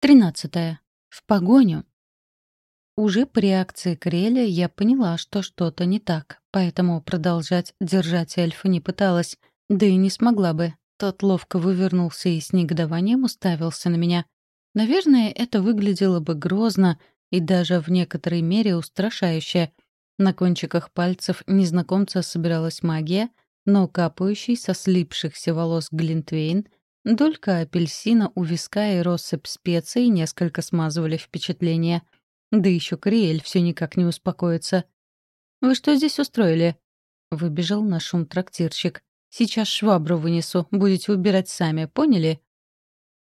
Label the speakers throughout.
Speaker 1: Тринадцатое. В погоню. Уже по реакции Креля я поняла, что что-то не так, поэтому продолжать держать эльфа не пыталась, да и не смогла бы. Тот ловко вывернулся и с негодованием уставился на меня. Наверное, это выглядело бы грозно и даже в некоторой мере устрашающе. На кончиках пальцев незнакомца собиралась магия, но капающий со слипшихся волос Глинтвейн — Долька апельсина у виска и россыпь специй несколько смазывали впечатление. Да еще Криэль все никак не успокоится. «Вы что здесь устроили?» — выбежал на шум трактирщик. «Сейчас швабру вынесу, будете убирать сами, поняли?»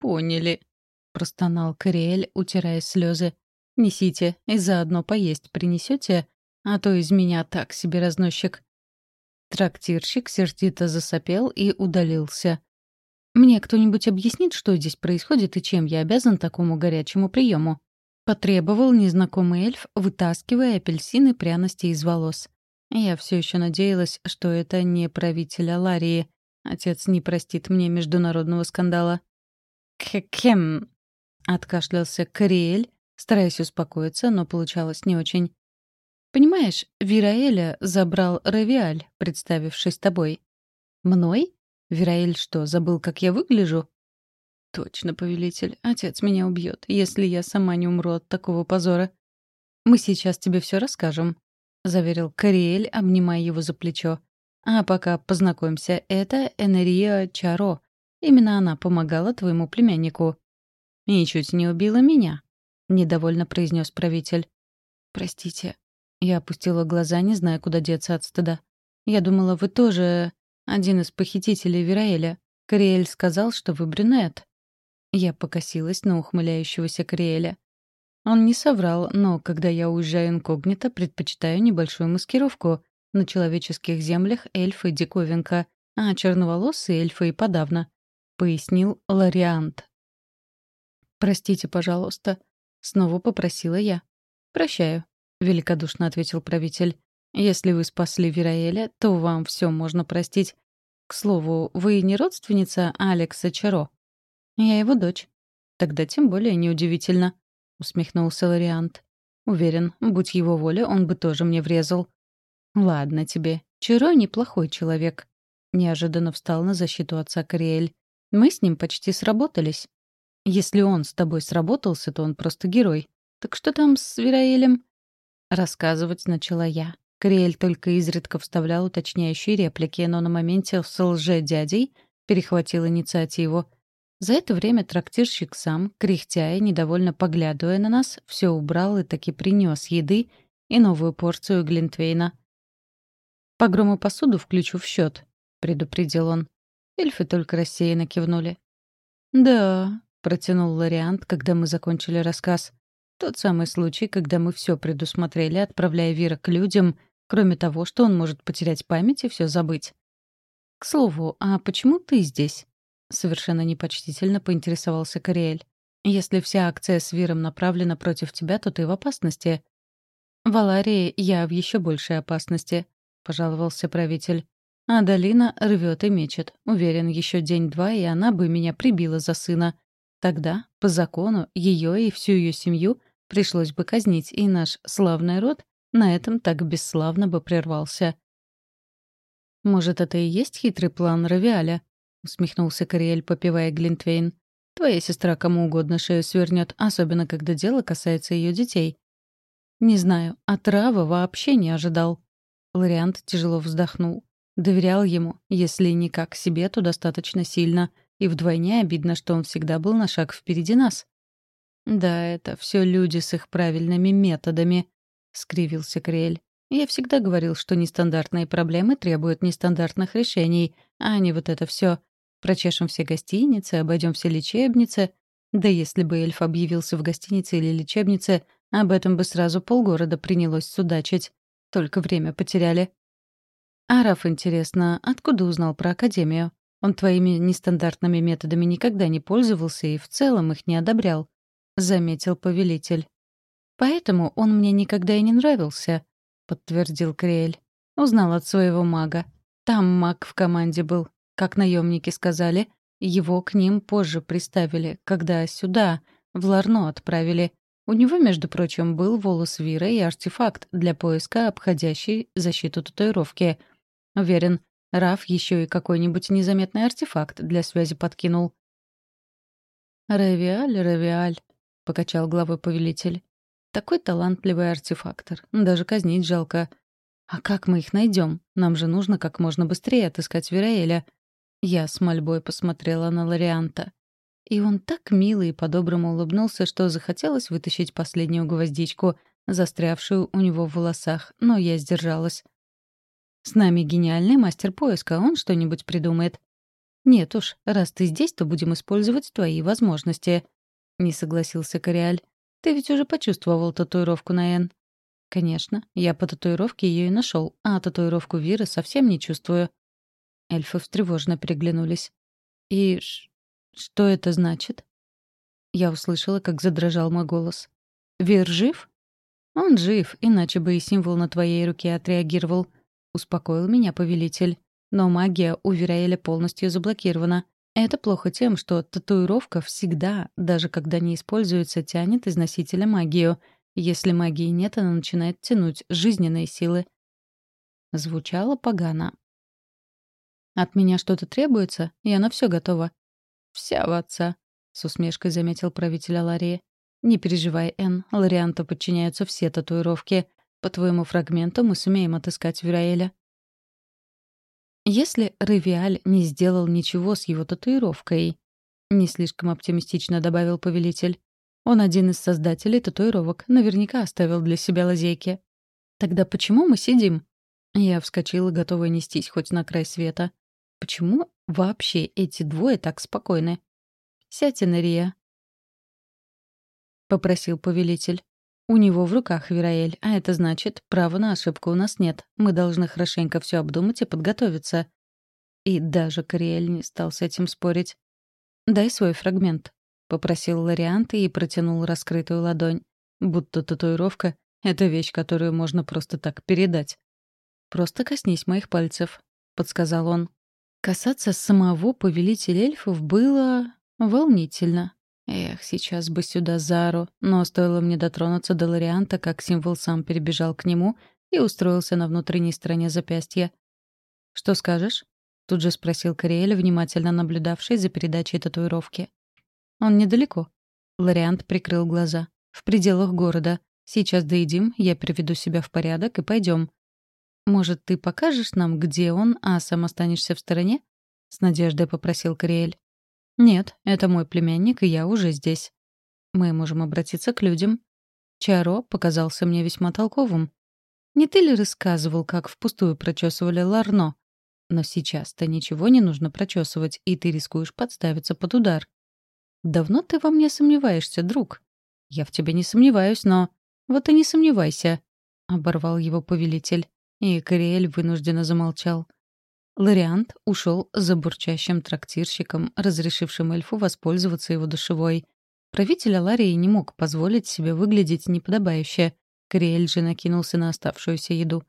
Speaker 1: «Поняли», — простонал Кориэль, утирая слезы. «Несите, и заодно поесть принесете, а то из меня так себе разносчик». Трактирщик сердито засопел и удалился. «Мне кто-нибудь объяснит, что здесь происходит и чем я обязан такому горячему приему?» Потребовал незнакомый эльф, вытаскивая апельсины пряности из волос. Я все еще надеялась, что это не правитель Аларии. Отец не простит мне международного скандала. «Кхем!» — откашлялся Кориэль, стараясь успокоиться, но получалось не очень. «Понимаешь, Вираэля забрал Равиаль, представившись тобой». «Мной?» Вераэль что, забыл, как я выгляжу? Точно, повелитель. Отец меня убьет, если я сама не умру от такого позора. Мы сейчас тебе все расскажем, заверил Кариэль, обнимая его за плечо. А пока познакомься, это Энерия Чаро. Именно она помогала твоему племяннику. И чуть не убила меня, недовольно произнес правитель. Простите. Я опустила глаза, не зная, куда деться от стыда. Я думала, вы тоже один из похитителей Вераэля. Кориэль сказал, что вы брюнет. Я покосилась на ухмыляющегося Кориэля. Он не соврал, но когда я уезжаю инкогнито, предпочитаю небольшую маскировку. На человеческих землях эльфы — диковинка, а черноволосые эльфы и подавно. Пояснил Лориант. «Простите, пожалуйста», — снова попросила я. «Прощаю», — великодушно ответил правитель. Если вы спасли Вераэля, то вам все можно простить. К слову, вы не родственница Алекса Чаро? Я его дочь. Тогда тем более неудивительно, — усмехнулся Лориант. Уверен, будь его воля, он бы тоже мне врезал. Ладно тебе. Чаро неплохой человек. Неожиданно встал на защиту отца Кориэль. Мы с ним почти сработались. Если он с тобой сработался, то он просто герой. Так что там с Вераэлем? Рассказывать начала я. Кориэль только изредка вставлял уточняющие реплики, но на моменте с лже-дядей перехватил инициативу. За это время трактирщик сам, кряхтя и недовольно поглядывая на нас, все убрал и таки принес еды и новую порцию глинтвейна. «Погром и посуду включу в счет», — предупредил он. Эльфы только рассеянно кивнули. «Да», — протянул Лориант, когда мы закончили рассказ. Тот самый случай, когда мы все предусмотрели, отправляя Вира к людям, кроме того, что он может потерять память и все забыть. «К слову, а почему ты здесь?» — совершенно непочтительно поинтересовался Кориэль. «Если вся акция с Виром направлена против тебя, то ты в опасности». «В я в еще большей опасности», — пожаловался правитель. «А долина рвет и мечет. Уверен, еще день-два, и она бы меня прибила за сына. Тогда, по закону, ее и всю ее семью пришлось бы казнить, и наш славный род на этом так бесславно бы прервался. «Может, это и есть хитрый план Равиаля?» — усмехнулся Кориэль, попивая Глинтвейн. «Твоя сестра кому угодно шею свернет, особенно когда дело касается ее детей». «Не знаю, а Трава вообще не ожидал». Лориант тяжело вздохнул. Доверял ему, если не как себе, то достаточно сильно. И вдвойне обидно, что он всегда был на шаг впереди нас. Да, это все люди с их правильными методами, — скривился Криэль. «Я всегда говорил, что нестандартные проблемы требуют нестандартных решений, а не вот это все. Прочешем все гостиницы, обойдем все лечебницы. Да если бы эльф объявился в гостинице или лечебнице, об этом бы сразу полгорода принялось судачить. Только время потеряли». «Араф, интересно, откуда узнал про Академию? Он твоими нестандартными методами никогда не пользовался и в целом их не одобрял», — заметил повелитель. «Поэтому он мне никогда и не нравился», — подтвердил Криэль. «Узнал от своего мага. Там маг в команде был. Как наемники сказали, его к ним позже приставили, когда сюда, В Ларно отправили. У него, между прочим, был волос Вира и артефакт для поиска, обходящий защиту татуировки. Уверен, Раф еще и какой-нибудь незаметный артефакт для связи подкинул. «Ревиаль, Ревиаль», — покачал головой повелитель. «Такой талантливый артефактор. Даже казнить жалко. А как мы их найдем? Нам же нужно как можно быстрее отыскать Вераэля». Я с мольбой посмотрела на Лорианта. И он так мило и по-доброму улыбнулся, что захотелось вытащить последнюю гвоздичку, застрявшую у него в волосах, но я сдержалась. «С нами гениальный мастер поиска, он что-нибудь придумает». «Нет уж, раз ты здесь, то будем использовать твои возможности», — не согласился Кориаль. «Ты ведь уже почувствовал татуировку на «Н». «Конечно, я по татуировке ее и нашел, а татуировку Виры совсем не чувствую». Эльфы встревожно переглянулись. «И что это значит? Я услышала, как задрожал мой голос. Вер жив? Он жив, иначе бы и символ на твоей руке отреагировал. Успокоил меня повелитель. Но магия у Вераэля полностью заблокирована. Это плохо тем, что татуировка всегда, даже когда не используется, тянет из носителя магию. Если магии нет, она начинает тянуть жизненные силы. Звучало погано. От меня что-то требуется, я на все готова. «Вся в отца», — с усмешкой заметил правитель Аларии. «Не переживай, Энн, Лорианту подчиняются все татуировки. По твоему фрагменту мы сумеем отыскать Вираэля». Если Ревиаль не сделал ничего с его татуировкой, не слишком оптимистично добавил повелитель. Он один из создателей татуировок, наверняка оставил для себя лазейки. Тогда почему мы сидим? Я вскочила, готовая нестись хоть на край света. Почему вообще эти двое так спокойны? «Сядьте, Нария», — попросил повелитель. «У него в руках Вераэль, а это значит, права на ошибку у нас нет. Мы должны хорошенько все обдумать и подготовиться». И даже Кориэль не стал с этим спорить. «Дай свой фрагмент», — попросил Лориант и протянул раскрытую ладонь. Будто татуировка — это вещь, которую можно просто так передать. «Просто коснись моих пальцев», — подсказал он. Касаться самого повелителя эльфов было волнительно. Эх, сейчас бы сюда Зару, но стоило мне дотронуться до Лорианта, как символ сам перебежал к нему и устроился на внутренней стороне запястья. «Что скажешь?» — тут же спросил Кориэль, внимательно наблюдавший за передачей татуировки. «Он недалеко». Лориант прикрыл глаза. «В пределах города. Сейчас доедим, я приведу себя в порядок и пойдем. «Может, ты покажешь нам, где он, а сам останешься в стороне?» — с надеждой попросил Кориэль. «Нет, это мой племянник, и я уже здесь. Мы можем обратиться к людям». Чаро показался мне весьма толковым. «Не ты ли рассказывал, как впустую прочесывали Ларно? Но сейчас-то ничего не нужно прочесывать, и ты рискуешь подставиться под удар. Давно ты во мне сомневаешься, друг?» «Я в тебе не сомневаюсь, но...» «Вот и не сомневайся», — оборвал его повелитель. И Кориэль вынужденно замолчал. Лориант ушел за бурчащим трактирщиком, разрешившим эльфу воспользоваться его душевой. Правитель Аларии не мог позволить себе выглядеть неподобающе. Кориэль же накинулся на оставшуюся еду.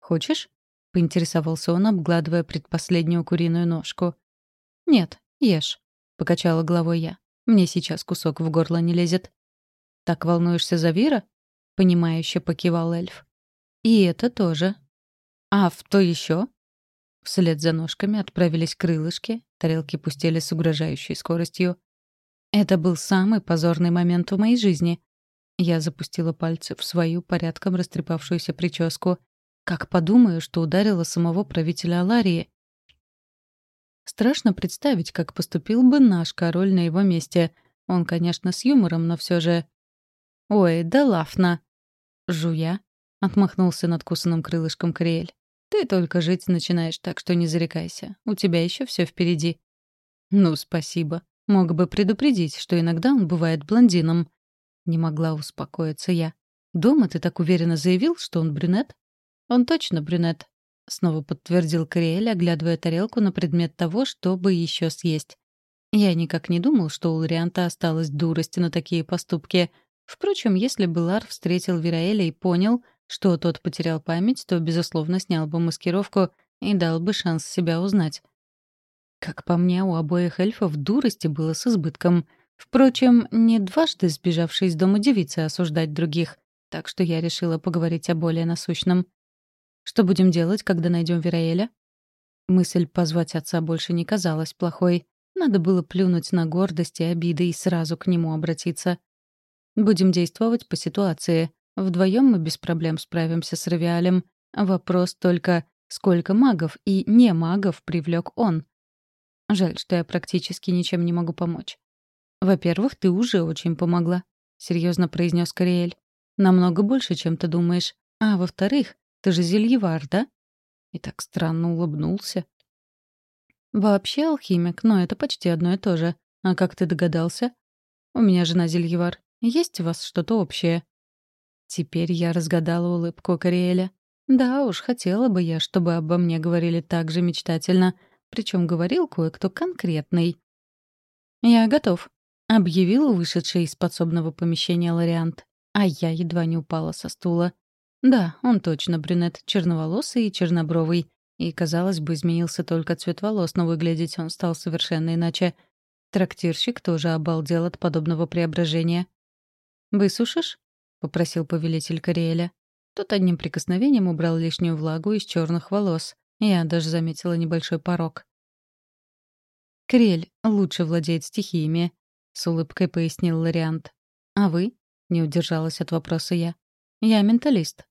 Speaker 1: «Хочешь?» — поинтересовался он, обгладывая предпоследнюю куриную ножку. «Нет, ешь», — покачала головой я. «Мне сейчас кусок в горло не лезет». «Так волнуешься за Вира?» — понимающе покивал эльф. И это тоже. А в то еще? Вслед за ножками отправились крылышки, тарелки пустели с угрожающей скоростью. Это был самый позорный момент в моей жизни. Я запустила пальцы в свою порядком растрепавшуюся прическу. Как подумаю, что ударила самого правителя Аларии. Страшно представить, как поступил бы наш король на его месте. Он, конечно, с юмором, но все же... «Ой, да лафна!» Жуя, — отмахнулся надкусанным крылышком Кориэль. «Ты только жить начинаешь, так что не зарекайся. У тебя еще все впереди». «Ну, спасибо. Мог бы предупредить, что иногда он бывает блондином». Не могла успокоиться я. «Дома ты так уверенно заявил, что он брюнет?» «Он точно брюнет», — снова подтвердил Кориэль, оглядывая тарелку на предмет того, чтобы еще съесть. Я никак не думал, что у Лорианта осталась дурость на такие поступки. Впрочем, если бы Лар встретил Вираэля и понял, что тот потерял память, то, безусловно, снял бы маскировку и дал бы шанс себя узнать. Как по мне, у обоих эльфов дурости было с избытком. Впрочем, не дважды сбежавшей из дома девицы осуждать других, так что я решила поговорить о более насущном. Что будем делать, когда найдем Вераэля? Мысль позвать отца больше не казалась плохой. Надо было плюнуть на гордость и обиды и сразу к нему обратиться. Будем действовать по ситуации. Вдвоем мы без проблем справимся с Равиалем. Вопрос только, сколько магов и не магов привлек он. Жаль, что я практически ничем не могу помочь. «Во-первых, ты уже очень помогла», — серьезно произнес Кориэль. «Намного больше, чем ты думаешь. А во-вторых, ты же зельевар, да?» И так странно улыбнулся. «Вообще алхимик, но это почти одно и то же. А как ты догадался?» «У меня жена зельевар. Есть у вас что-то общее?» Теперь я разгадала улыбку Кориэля. Да уж, хотела бы я, чтобы обо мне говорили так же мечтательно. Причем говорил кое-кто конкретный. «Я готов», — объявил вышедший из подсобного помещения Лориант. А я едва не упала со стула. Да, он точно брюнет, черноволосый и чернобровый. И, казалось бы, изменился только цвет волос, но выглядеть он стал совершенно иначе. Трактирщик тоже обалдел от подобного преображения. «Высушишь?» — попросил повелитель Кориэля. Тот одним прикосновением убрал лишнюю влагу из черных волос. Я даже заметила небольшой порог. «Крель лучше владеет стихиями», с улыбкой пояснил Лориант. «А вы?» — не удержалась от вопроса я. «Я менталист».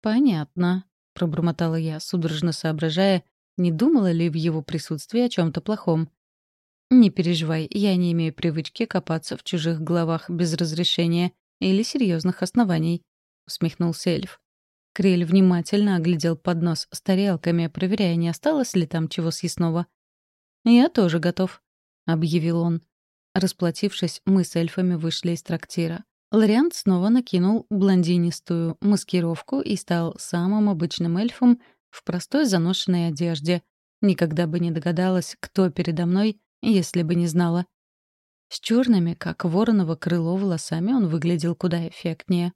Speaker 1: «Понятно», — пробормотала я, судорожно соображая, не думала ли в его присутствии о чем то плохом. «Не переживай, я не имею привычки копаться в чужих головах без разрешения или серьезных оснований», — усмехнулся эльф. Крель внимательно оглядел поднос с тарелками, проверяя, не осталось ли там чего съестного. «Я тоже готов», — объявил он. Расплатившись, мы с эльфами вышли из трактира. Лориант снова накинул блондинистую маскировку и стал самым обычным эльфом в простой заношенной одежде. Никогда бы не догадалась, кто передо мной, если бы не знала. С черными, как вороново крыло, волосами он выглядел куда эффектнее.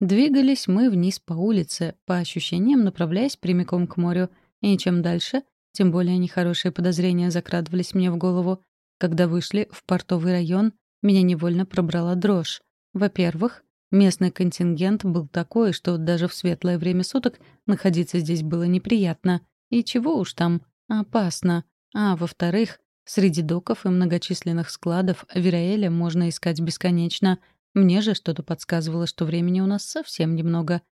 Speaker 1: Двигались мы вниз по улице, по ощущениям направляясь прямиком к морю, и чем дальше, тем более нехорошие подозрения закрадывались мне в голову. Когда вышли в портовый район, меня невольно пробрала дрожь. Во-первых, местный контингент был такой, что даже в светлое время суток находиться здесь было неприятно. И чего уж там, опасно. А во-вторых, среди доков и многочисленных складов Вераэля можно искать бесконечно. Мне же что-то подсказывало, что времени у нас совсем немного.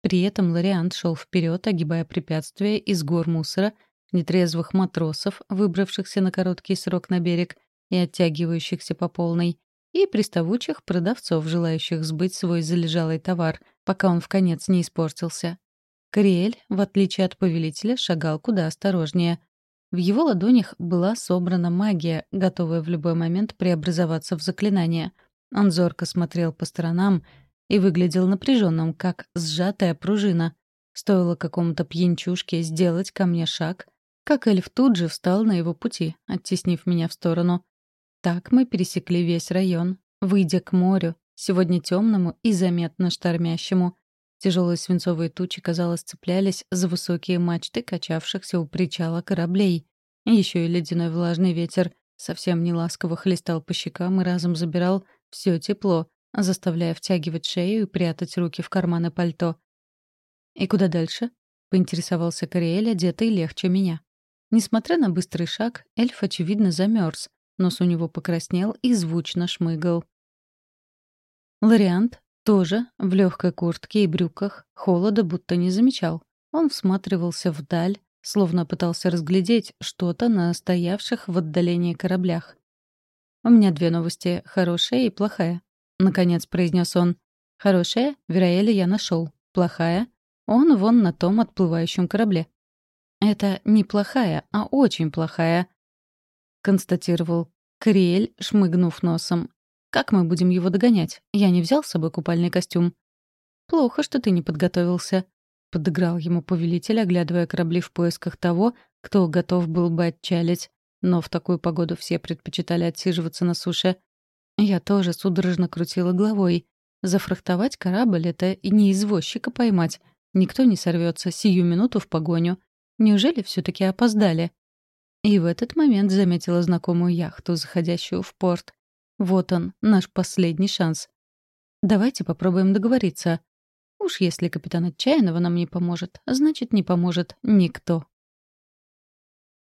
Speaker 1: При этом Лориант шел вперед, огибая препятствия из гор мусора — нетрезвых матросов, выбравшихся на короткий срок на берег и оттягивающихся по полной, и приставучих продавцов, желающих сбыть свой залежалый товар, пока он в конец не испортился. Кориэль, в отличие от повелителя, шагал куда осторожнее. В его ладонях была собрана магия, готовая в любой момент преобразоваться в заклинание. Он зорко смотрел по сторонам и выглядел напряженным, как сжатая пружина. Стоило какому-то пьянчушке сделать ко мне шаг — как эльф тут же встал на его пути, оттеснив меня в сторону. Так мы пересекли весь район, выйдя к морю, сегодня темному и заметно штормящему. Тяжелые свинцовые тучи, казалось, цеплялись за высокие мачты качавшихся у причала кораблей. Еще и ледяной влажный ветер совсем не ласково хлестал по щекам и разом забирал все тепло, заставляя втягивать шею и прятать руки в карманы пальто. «И куда дальше?» — поинтересовался Кориэль, одетый легче меня. Несмотря на быстрый шаг, эльф, очевидно, замерз. Нос у него покраснел и звучно шмыгал. Лориант тоже в легкой куртке и брюках холода будто не замечал. Он всматривался вдаль, словно пытался разглядеть что-то на стоявших в отдалении кораблях. «У меня две новости — хорошая и плохая», — наконец произнес он. «Хорошая — Вераэля я нашел. Плохая — он вон на том отплывающем корабле. «Это не плохая, а очень плохая», — констатировал Криэль, шмыгнув носом. «Как мы будем его догонять? Я не взял с собой купальный костюм». «Плохо, что ты не подготовился», — подыграл ему повелитель, оглядывая корабли в поисках того, кто готов был бы отчалить. Но в такую погоду все предпочитали отсиживаться на суше. Я тоже судорожно крутила головой. Зафрахтовать корабль — это и не извозчика поймать. Никто не сорвется сию минуту в погоню. Неужели все таки опоздали? И в этот момент заметила знакомую яхту, заходящую в порт. Вот он, наш последний шанс. Давайте попробуем договориться. Уж если капитан Отчаянного нам не поможет, значит, не поможет никто.